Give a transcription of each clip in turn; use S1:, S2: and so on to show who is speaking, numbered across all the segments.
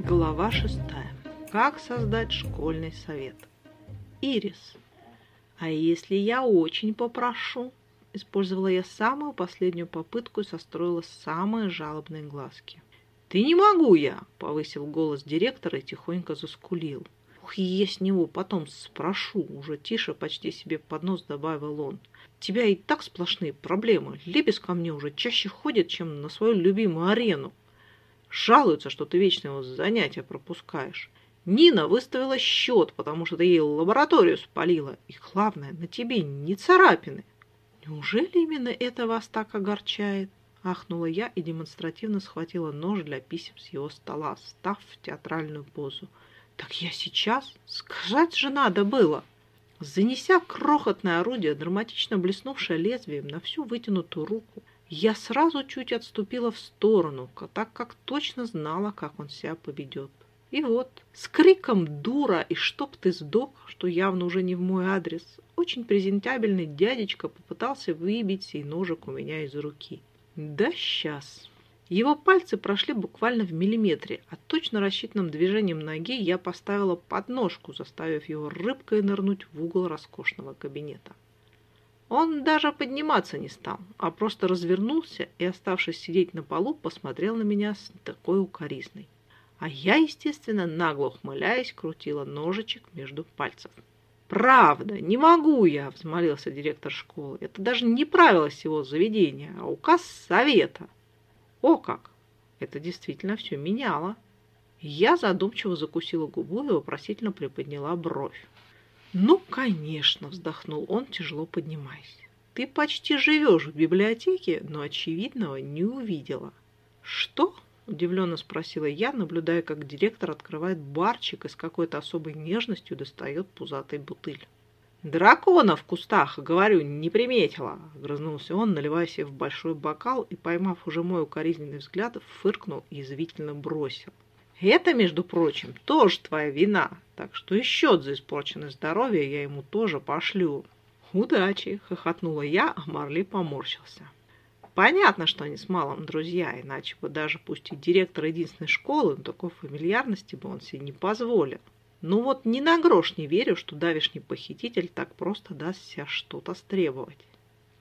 S1: Глава шестая. Как создать школьный совет? Ирис. А если я очень попрошу? Использовала я самую последнюю попытку и состроила самые жалобные глазки. «Ты не могу я!» — повысил голос директора и тихонько заскулил. «Ух, я с него потом спрошу!» — уже тише почти себе под нос добавил он. «Тебя и так сплошные проблемы. Лебес ко мне уже чаще ходит, чем на свою любимую арену. Жалуются, что ты вечно его занятия пропускаешь. Нина выставила счет, потому что ты ей лабораторию спалила. И главное, на тебе не царапины. Неужели именно это вас так огорчает? Ахнула я и демонстративно схватила нож для писем с его стола, став в театральную позу. Так я сейчас? Сказать же надо было. Занеся крохотное орудие, драматично блеснувшее лезвием на всю вытянутую руку, я сразу чуть отступила в сторону, так как точно знала, как он себя поведет. И вот, с криком «Дура!» и «Чтоб ты сдох!», что явно уже не в мой адрес, очень презентабельный дядечка попытался выбить сей ножик у меня из руки. Да сейчас! Его пальцы прошли буквально в миллиметре, а точно рассчитанным движением ноги я поставила подножку, заставив его рыбкой нырнуть в угол роскошного кабинета. Он даже подниматься не стал, а просто развернулся и, оставшись сидеть на полу, посмотрел на меня с такой укоризной. А я, естественно, нагло ухмыляясь, крутила ножичек между пальцев. «Правда, не могу я!» – взмолился директор школы. «Это даже не правило всего заведения, а указ совета». «О как! Это действительно все меняло!» Я задумчиво закусила губу и вопросительно приподняла бровь. «Ну, конечно!» – вздохнул он, тяжело поднимаясь. «Ты почти живешь в библиотеке, но очевидного не увидела». «Что?» – удивленно спросила я, наблюдая, как директор открывает барчик и с какой-то особой нежностью достает пузатый бутыль. «Дракона в кустах, говорю, не приметила!» – грызнулся он, наливая себе в большой бокал и, поймав уже мой укоризненный взгляд, фыркнул и язвительно бросил. Это, между прочим, тоже твоя вина, так что и счет за испорченное здоровье я ему тоже пошлю. Удачи, хохотнула я, а Марли поморщился. Понятно, что они с малым друзья, иначе бы даже пусть и директор единственной школы, но такой фамильярности бы он себе не позволил. Ну вот ни на грош не верю, что давишний похититель так просто даст себя что-то стребовать.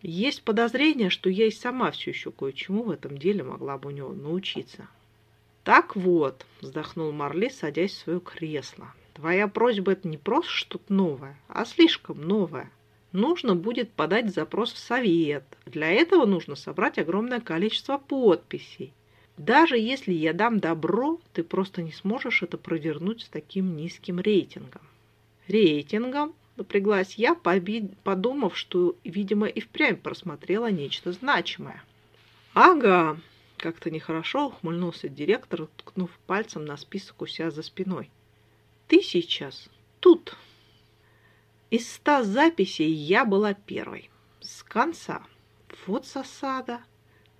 S1: Есть подозрение, что я и сама все еще кое-чему в этом деле могла бы у него научиться. «Так вот», — вздохнул Марли, садясь в свое кресло, «твоя просьба — это не просто что-то новое, а слишком новое. Нужно будет подать запрос в совет. Для этого нужно собрать огромное количество подписей. Даже если я дам добро, ты просто не сможешь это провернуть с таким низким рейтингом». «Рейтингом?» — напряглась я, подумав, что, видимо, и впрямь просмотрела нечто значимое. «Ага», как-то нехорошо ухмыльнулся директор, ткнув пальцем на список у себя за спиной. «Ты сейчас тут!» Из ста записей я была первой. С конца. Вот засада.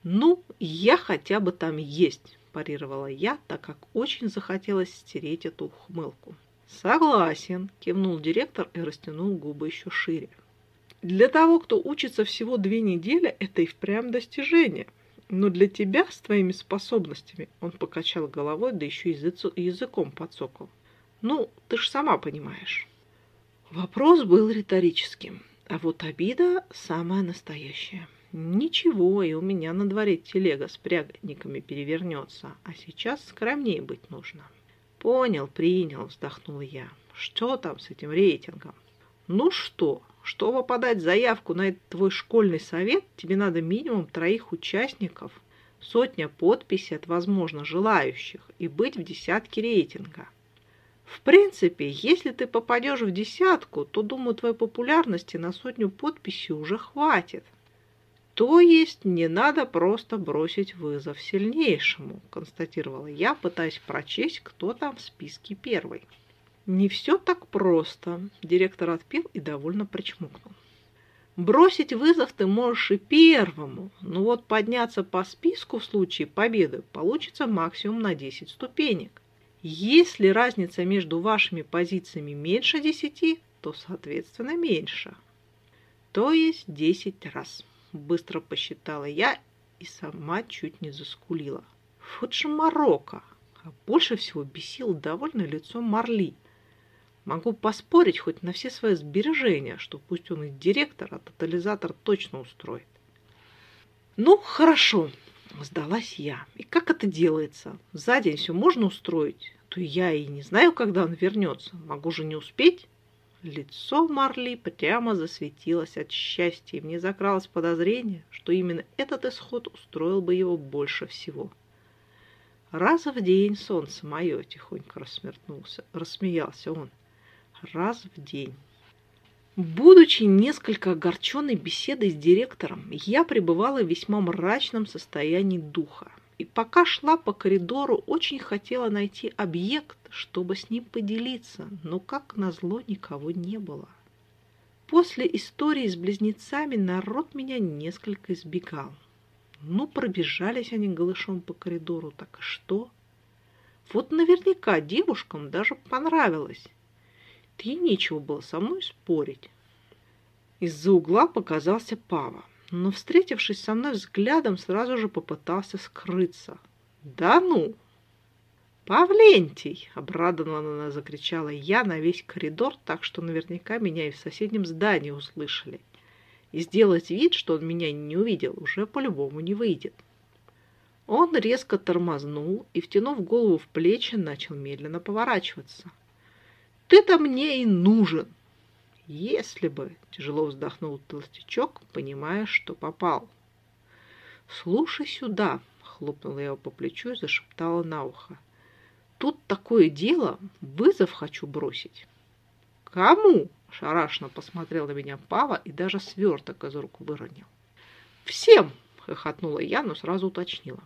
S1: «Ну, я хотя бы там есть», – парировала я, так как очень захотелось стереть эту ухмылку. «Согласен», – кивнул директор и растянул губы еще шире. «Для того, кто учится всего две недели, это и впрямь достижение». Но для тебя с твоими способностями, он покачал головой, да еще языком подсокал. Ну, ты ж сама понимаешь. Вопрос был риторическим, а вот обида самая настоящая. Ничего, и у меня на дворе телега с прягниками перевернется, а сейчас скромнее быть нужно. Понял, принял, вздохнула я. Что там с этим рейтингом? Ну что, чтобы подать заявку на этот твой школьный совет, тебе надо минимум троих участников, сотня подписей от, возможно, желающих и быть в десятке рейтинга. В принципе, если ты попадешь в десятку, то, думаю, твоей популярности на сотню подписей уже хватит. То есть не надо просто бросить вызов сильнейшему, констатировала я, пытаясь прочесть, кто там в списке первый. Не все так просто. Директор отпил и довольно причмокнул. Бросить вызов ты можешь и первому, но вот подняться по списку в случае победы получится максимум на 10 ступенек. Если разница между вашими позициями меньше 10, то, соответственно, меньше. То есть 10 раз. Быстро посчитала я и сама чуть не заскулила. Вот же Марокко! А больше всего бесил довольное лицо Марли. Могу поспорить хоть на все свои сбережения, что пусть он и директор, а тотализатор точно устроит. Ну, хорошо, сдалась я. И как это делается? За день все можно устроить? То я и не знаю, когда он вернется. Могу же не успеть. Лицо Марли прямо засветилось от счастья, и мне закралось подозрение, что именно этот исход устроил бы его больше всего. «Раз в день солнце мое!» — тихонько рассмеялся он. «Раз в день!» Будучи несколько огорченной беседой с директором, я пребывала в весьма мрачном состоянии духа. И пока шла по коридору, очень хотела найти объект, чтобы с ним поделиться, но, как назло, никого не было. После истории с близнецами народ меня несколько избегал. Ну, пробежались они голышом по коридору, так и что? Вот наверняка девушкам даже понравилось. И нечего было со мной спорить. Из-за угла показался Пава но, встретившись со мной взглядом, сразу же попытался скрыться. «Да ну!» «Павлентий!» — обрадованно закричала я на весь коридор, так что наверняка меня и в соседнем здании услышали. И сделать вид, что он меня не увидел, уже по-любому не выйдет. Он резко тормознул и, втянув голову в плечи, начал медленно поворачиваться. «Ты-то мне и нужен!» Если бы, тяжело вздохнул толстячок, понимая, что попал. Слушай сюда, хлопнула я его по плечу и зашептала на ухо. Тут такое дело, вызов хочу бросить. Кому? Шарашно посмотрел на меня Пава и даже сверток из рук выронил. Всем, хохотнула я, но сразу уточнила.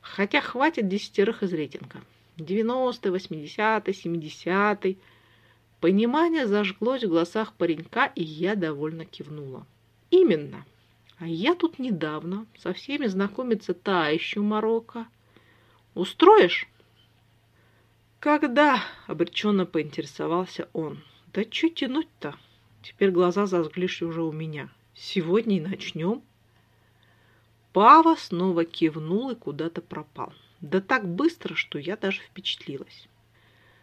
S1: Хотя хватит десятерых из рейтинга. Девяностый, восьмидесятый, семидесятый. Понимание зажглось в глазах паренька, и я довольно кивнула. Именно. А я тут недавно со всеми знакомиться та еще Марокко. Устроишь? Когда? Обреченно поинтересовался он. Да что тянуть-то? Теперь глаза зажглись уже у меня. Сегодня и начнем. Пава снова кивнул и куда-то пропал. Да так быстро, что я даже впечатлилась.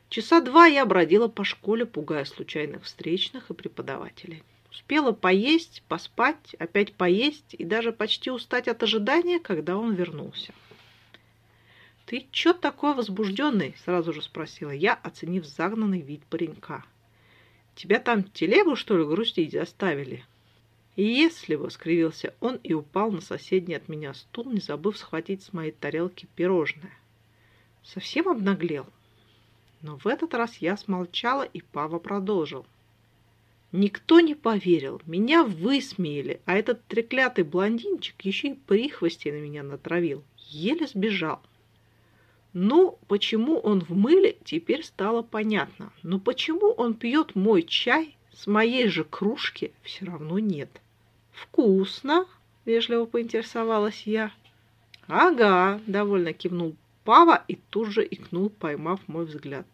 S1: Часа два я бродила по школе, пугая случайных встречных и преподавателей. Успела поесть, поспать, опять поесть и даже почти устать от ожидания, когда он вернулся. «Ты чё такой возбужденный?» – сразу же спросила я, оценив загнанный вид паренька. «Тебя там телегу, что ли, грустить заставили?» «Если бы!» – скривился он и упал на соседний от меня стул, не забыв схватить с моей тарелки пирожное. «Совсем обнаглел?» Но в этот раз я смолчала, и Пава продолжил. Никто не поверил, меня высмеяли, а этот треклятый блондинчик еще и прихвости на меня натравил. Еле сбежал. Ну, почему он в мыле, теперь стало понятно. Но почему он пьет мой чай с моей же кружки, все равно нет. «Вкусно!» – вежливо поинтересовалась я. «Ага», – довольно кивнул Пава и тут же икнул, поймав мой взгляд.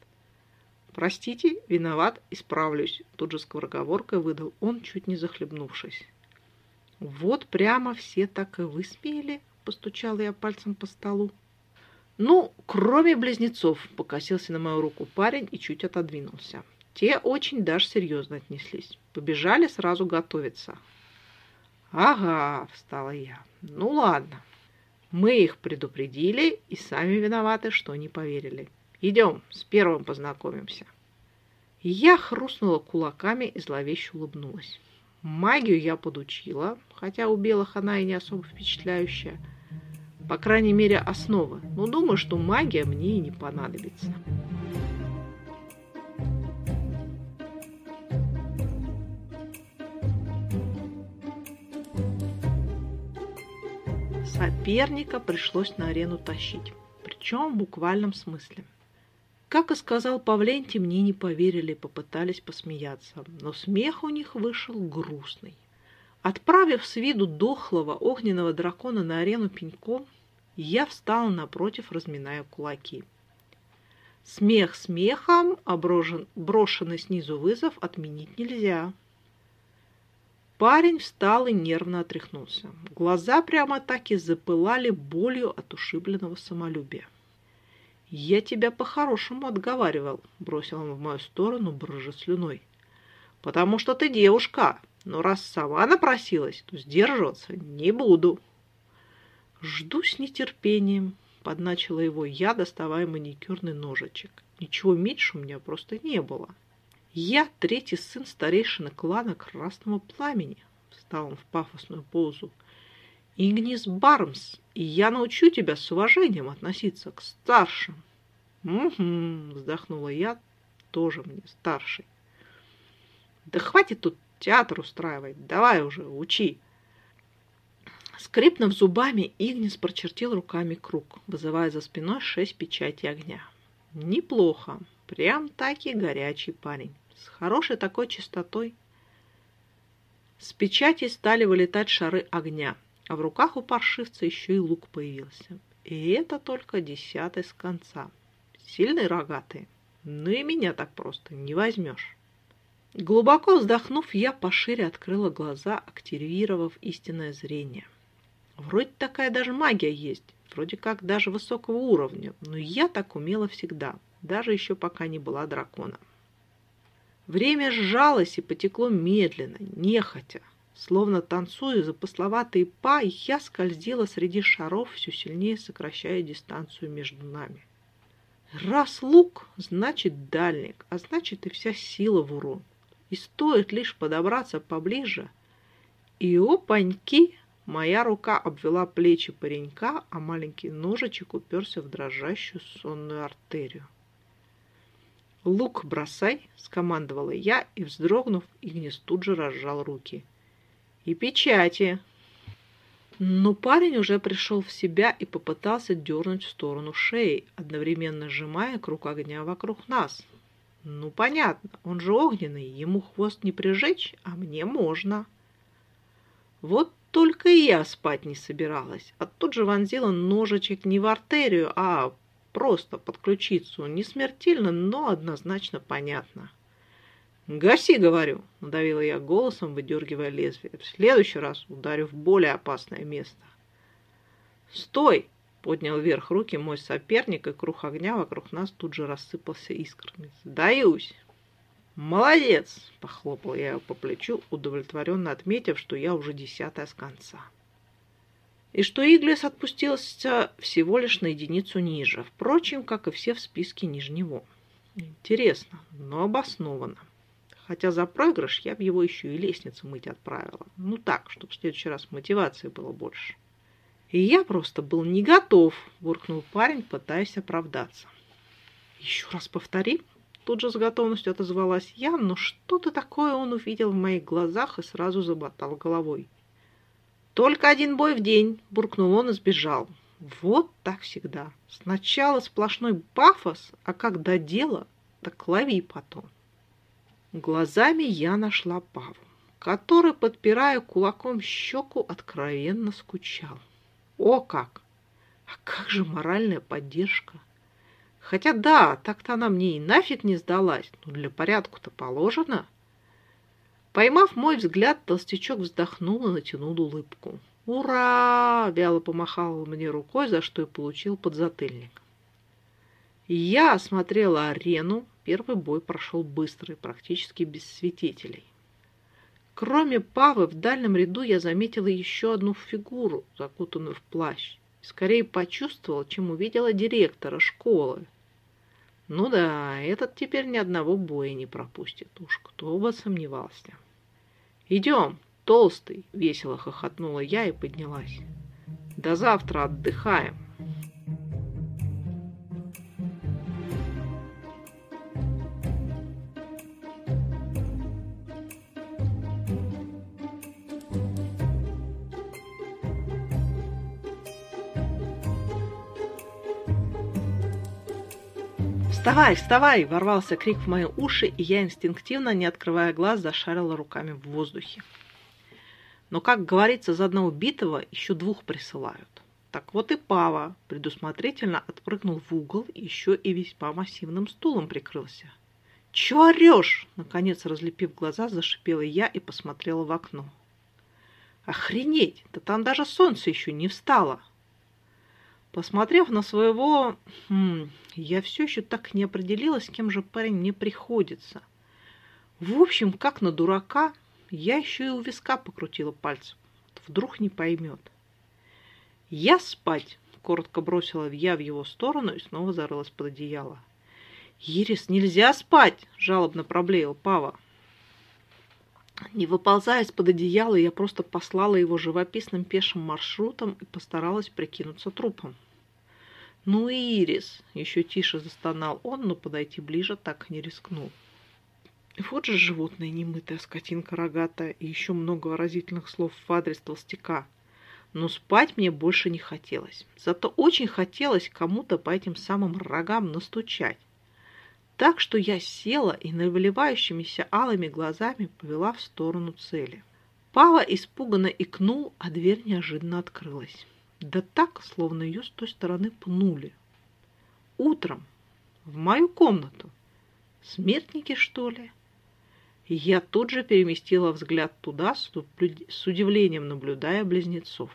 S1: «Простите, виноват, исправлюсь», — тут же скороговоркой выдал он, чуть не захлебнувшись. «Вот прямо все так и высмеяли», — постучала я пальцем по столу. «Ну, кроме близнецов», — покосился на мою руку парень и чуть отодвинулся. Те очень даже серьезно отнеслись. Побежали сразу готовиться. «Ага», — встала я. «Ну ладно. Мы их предупредили и сами виноваты, что не поверили. Идем, с первым познакомимся. Я хрустнула кулаками и зловеще улыбнулась. Магию я подучила, хотя у белых она и не особо впечатляющая. По крайней мере, основы. Но думаю, что магия мне и не понадобится. Соперника пришлось на арену тащить, причем в буквальном смысле. Как и сказал Павленти, мне не поверили и попытались посмеяться, но смех у них вышел грустный. Отправив с виду дохлого огненного дракона на арену пеньком, я встала напротив, разминая кулаки. Смех смехом, а брошенный снизу вызов отменить нельзя. Парень встал и нервно отряхнулся. Глаза прямо так и запылали болью от ушибленного самолюбия. «Я тебя по-хорошему отговаривал», — бросил он в мою сторону, брыжа слюной. «Потому что ты девушка, но раз сама напросилась, то сдерживаться не буду». «Жду с нетерпением», — подначила его я, доставая маникюрный ножичек. Ничего меньше у меня просто не было. «Я третий сын старейшины клана Красного Пламени», — встал он в пафосную позу. «Игнис Бармс, и я научу тебя с уважением относиться к старшим». «Угу», — вздохнула я, тоже мне старший. «Да хватит тут театр устраивать, давай уже, учи». Скрипнув зубами, Игнис прочертил руками круг, вызывая за спиной шесть печатей огня. Неплохо, прям таки горячий парень, с хорошей такой чистотой. С печати стали вылетать шары огня, а в руках у паршивца еще и лук появился. И это только десятый с конца. Сильные рогатые, ну и меня так просто не возьмешь. Глубоко вздохнув, я пошире открыла глаза, активировав истинное зрение. Вроде такая даже магия есть, вроде как даже высокого уровня, но я так умела всегда, даже еще пока не была драконом. Время сжалось и потекло медленно, нехотя. Словно танцуя запысловатые па, я скользила среди шаров, все сильнее сокращая дистанцию между нами. Раз лук, значит дальник, а значит и вся сила в урон. И стоит лишь подобраться поближе, и опаньки, моя рука обвела плечи паренька, а маленький ножичек уперся в дрожащую сонную артерию. «Лук бросай!» — скомандовала я, и, вздрогнув, Игнис тут же разжал руки. «И печати!» Но парень уже пришел в себя и попытался дернуть в сторону шеи, одновременно сжимая круг огня вокруг нас. Ну, понятно, он же огненный, ему хвост не прижечь, а мне можно. Вот только и я спать не собиралась, а тут же вонзила ножичек не в артерию, а Просто под ключицу. Не смертельно, но однозначно понятно. «Гаси, — говорю!» — надавила я голосом, выдергивая лезвие. «В следующий раз ударю в более опасное место». «Стой!» — поднял вверх руки мой соперник, и круг огня вокруг нас тут же рассыпался искрами. «Сдаюсь!» «Молодец!» — похлопал я его по плечу, удовлетворенно отметив, что я уже десятая с конца и что Иглес отпустился всего лишь на единицу ниже, впрочем, как и все в списке ниже него. Интересно, но обоснованно. Хотя за проигрыш я бы его еще и лестницу мыть отправила. Ну так, чтобы в следующий раз мотивации было больше. И я просто был не готов, буркнул парень, пытаясь оправдаться. Еще раз повтори. Тут же с готовностью отозвалась я, но что-то такое он увидел в моих глазах и сразу заботал головой. «Только один бой в день!» – буркнул он и сбежал. Вот так всегда. Сначала сплошной пафос, а когда дело, так лови потом. Глазами я нашла Паву, который, подпирая кулаком щеку, откровенно скучал. О как! А как же моральная поддержка? Хотя да, так-то она мне и нафиг не сдалась, но для порядку-то положено – Поймав мой взгляд, толстячок вздохнул и натянул улыбку. «Ура!» — вяло помахал мне рукой, за что и получил подзатыльник. Я осмотрела арену. Первый бой прошел быстро и практически без свидетелей. Кроме Павы, в дальнем ряду я заметила еще одну фигуру, закутанную в плащ. Скорее почувствовала, чем увидела директора школы. Ну да, этот теперь ни одного боя не пропустит. Уж кто бы сомневался. «Идем, толстый!» — весело хохотнула я и поднялась. «До завтра отдыхаем!» «Вставай, вставай!» – ворвался крик в мои уши, и я инстинктивно, не открывая глаз, зашарила руками в воздухе. Но, как говорится, за одного битого еще двух присылают. Так вот и Пава предусмотрительно отпрыгнул в угол, еще и весьма массивным стулом прикрылся. «Чего орешь?» – наконец, разлепив глаза, зашипела я и посмотрела в окно. «Охренеть! Да там даже солнце еще не встало!» Посмотрев на своего... Хм, я все еще так не определилась, кем же парень мне приходится. В общем, как на дурака, я еще и у виска покрутила пальцем. Вдруг не поймет. «Я спать!» — коротко бросила я в его сторону и снова зарылась под одеяло. «Ирис, нельзя спать!» — жалобно проблеял Пава. Не выползая из-под одеяла, я просто послала его живописным пешим маршрутом и постаралась прикинуться трупом. «Ну, Ирис!» — еще тише застонал он, но подойти ближе так не рискнул. Вот же животное немытая, скотинка рогатая и еще много выразительных слов в адрес толстяка. Но спать мне больше не хотелось. Зато очень хотелось кому-то по этим самым рогам настучать. Так что я села и наливающимися алыми глазами повела в сторону цели. Пава испуганно икнул, а дверь неожиданно открылась. Да так, словно ее с той стороны пнули. Утром. В мою комнату. Смертники, что ли? Я тут же переместила взгляд туда, с удивлением наблюдая близнецов.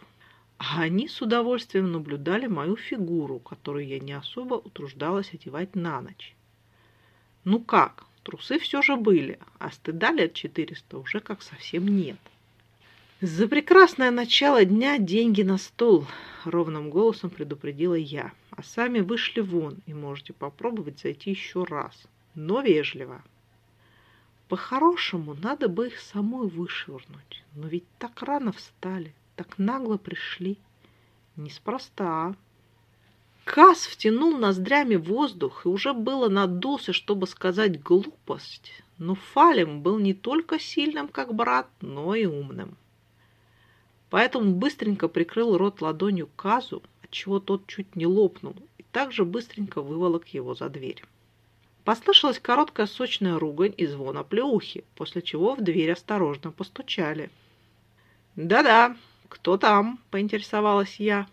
S1: А они с удовольствием наблюдали мою фигуру, которую я не особо утруждалась одевать на ночь. Ну как, трусы все же были, а стыда лет 400 уже как совсем нет. «За прекрасное начало дня деньги на стол», — ровным голосом предупредила я. «А сами вышли вон, и можете попробовать зайти еще раз, но вежливо». По-хорошему, надо бы их самой вышвырнуть, но ведь так рано встали, так нагло пришли. Неспроста. Кас втянул ноздрями воздух и уже было надулся, чтобы сказать глупость. Но Фалем был не только сильным, как брат, но и умным. Поэтому быстренько прикрыл рот ладонью Казу, отчего тот чуть не лопнул, и также быстренько выволок его за дверь. Послышалась короткая сочная ругань и звон оплеухи, после чего в дверь осторожно постучали. «Да-да, кто там?» – поинтересовалась я.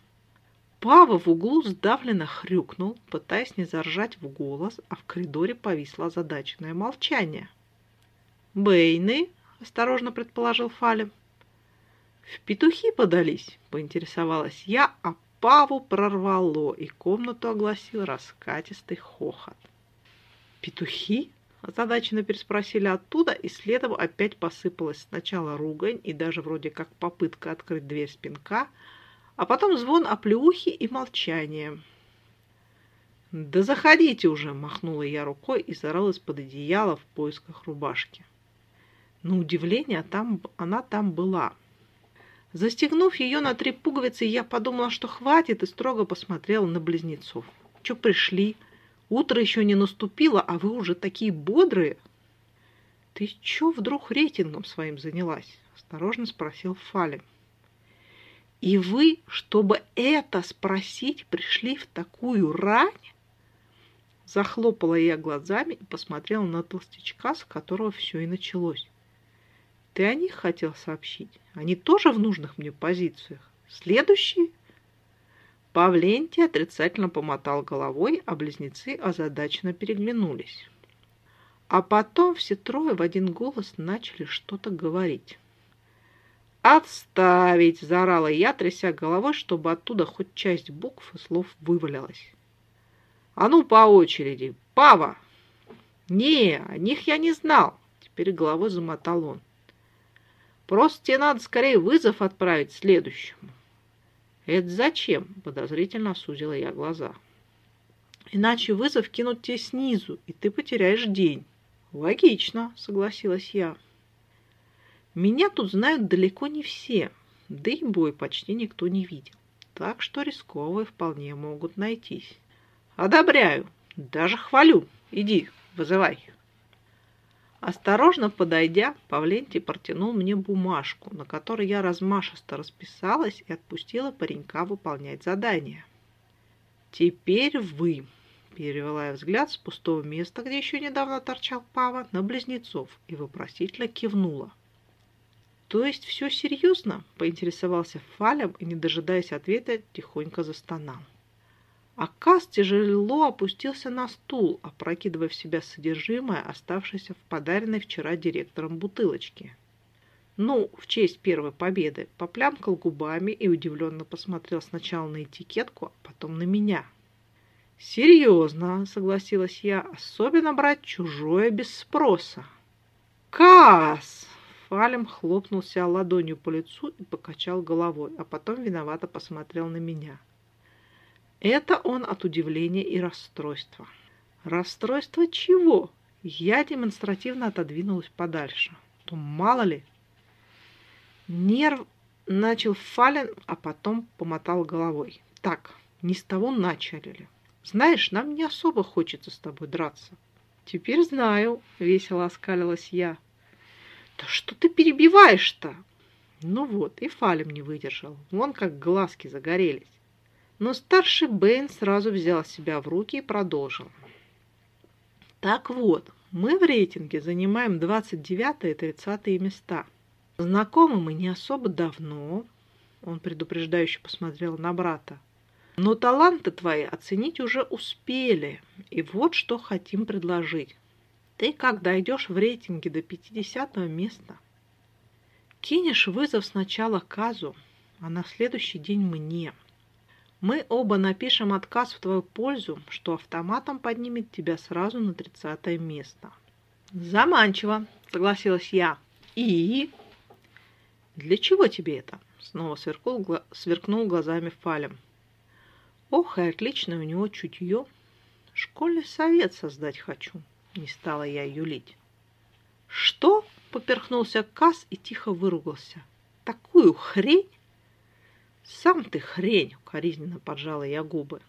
S1: Пава в углу сдавленно хрюкнул, пытаясь не заржать в голос, а в коридоре повисло озадаченное молчание. «Бейны?» – осторожно предположил Фалем. «В петухи подались?» – поинтересовалась я, а Паву прорвало, и комнату огласил раскатистый хохот. «Петухи?» – озадаченно переспросили оттуда, и следом опять посыпалась сначала ругань и даже вроде как попытка открыть дверь спинка – а потом звон оплеухи и молчание. «Да заходите уже!» – махнула я рукой и зарылась под одеяло в поисках рубашки. На удивление там, она там была. Застегнув ее на три пуговицы, я подумала, что хватит, и строго посмотрела на близнецов. «Че пришли? Утро еще не наступило, а вы уже такие бодрые!» «Ты че вдруг рейтингом своим занялась?» – осторожно спросил Фалем. И вы, чтобы это спросить, пришли в такую рань? Захлопала я глазами и посмотрела на толстячка, с которого все и началось. Ты о них хотел сообщить? Они тоже в нужных мне позициях? Следующие? Павлентий отрицательно помотал головой, а близнецы озадаченно переглянулись. А потом все трое в один голос начали что-то говорить. «Отставить!» – заорала я, тряся головой, чтобы оттуда хоть часть букв и слов вывалилась. «А ну, по очереди! Пава!» «Не, о них я не знал!» – теперь головой замотал он. «Просто тебе надо скорее вызов отправить следующему». «Это зачем?» – подозрительно сузила я глаза. «Иначе вызов кинут тебе снизу, и ты потеряешь день». «Логично», – согласилась я. Меня тут знают далеко не все, да и бой почти никто не видел. Так что рисковые вполне могут найтись. Одобряю, даже хвалю. Иди, вызывай. Осторожно подойдя, Павлентий протянул мне бумажку, на которой я размашисто расписалась и отпустила паренька выполнять задание. «Теперь вы», — перевела я взгляд с пустого места, где еще недавно торчал Пава, на близнецов и вопросительно кивнула. «То есть все серьезно?» – поинтересовался Фалем и, не дожидаясь ответа, тихонько застонал. Акас тяжело опустился на стул, опрокидывая в себя содержимое, оставшееся в подаренной вчера директором бутылочке. ну, в честь первой победы, поплямкал губами и удивленно посмотрел сначала на этикетку, а потом на меня. «Серьезно», — согласилась я, — «особенно брать чужое без спроса». «Кас!» — Фалем хлопнулся ладонью по лицу и покачал головой, а потом виновато посмотрел на меня. Это он от удивления и расстройства. Расстройство чего? Я демонстративно отодвинулась подальше. То мало ли, Нерв начал Фален, а потом помотал головой. Так, не с того начали. Знаешь, нам не особо хочется с тобой драться. Теперь знаю, весело оскалилась я. Да что ты перебиваешь-то? Ну вот, и Фалем не выдержал. Вон как глазки загорелись. Но старший Бэйн сразу взял себя в руки и продолжил. Так вот, мы в рейтинге занимаем 29 и 30 места. Знакомы мы не особо давно, он предупреждающе посмотрел на брата. Но таланты твои оценить уже успели, и вот что хотим предложить. Ты, когда идешь в рейтинге до 50 места, кинешь вызов сначала Казу, а на следующий день мне. Мы оба напишем отказ в твою пользу, что автоматом поднимет тебя сразу на 30 место. Заманчиво, согласилась я. И «Для чего тебе это?» — снова сверкнул, сверкнул глазами Фалем. «Ох, и отличное у него чутье! Школьный совет создать хочу!» — не стала я юлить. «Что?» — поперхнулся Кас и тихо выругался. «Такую хрень?» «Сам ты хрень!» — укоризненно поджала я губы.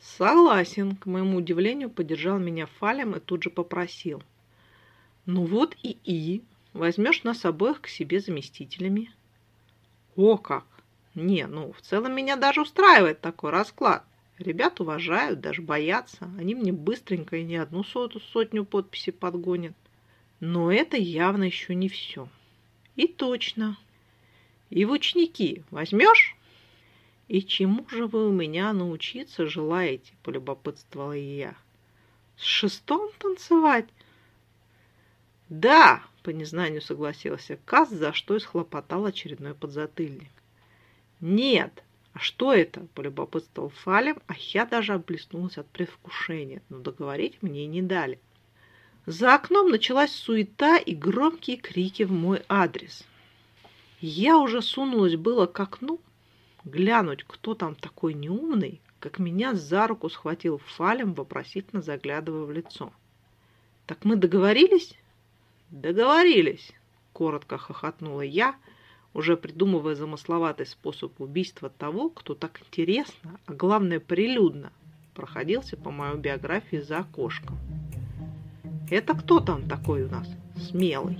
S1: «Согласен», — к моему удивлению поддержал меня Фалем и тут же попросил. «Ну вот и и, Возьмешь нас обоих к себе заместителями. О как! Не, ну, в целом меня даже устраивает такой расклад. Ребят уважают, даже боятся. Они мне быстренько и не одну сотню подписей подгонят. Но это явно еще не все. И точно. И в ученики возьмешь? И чему же вы у меня научиться желаете, полюбопытствовала я. С шестом танцевать? Да, по незнанию согласился Каз, за что и схлопотал очередной подзатыльник. «Нет! А что это?» – полюбопытствовал Фалем, а я даже облеснулась от предвкушения, но договорить мне не дали. За окном началась суета и громкие крики в мой адрес. Я уже сунулась было к окну, глянуть, кто там такой неумный, как меня за руку схватил Фалем, вопросительно заглядывая в лицо. «Так мы договорились?» «Договорились!» — коротко хохотнула я, уже придумывая замысловатый способ убийства того, кто так интересно, а главное прилюдно, проходился по моей биографии за окошком. «Это кто там такой у нас? Смелый?»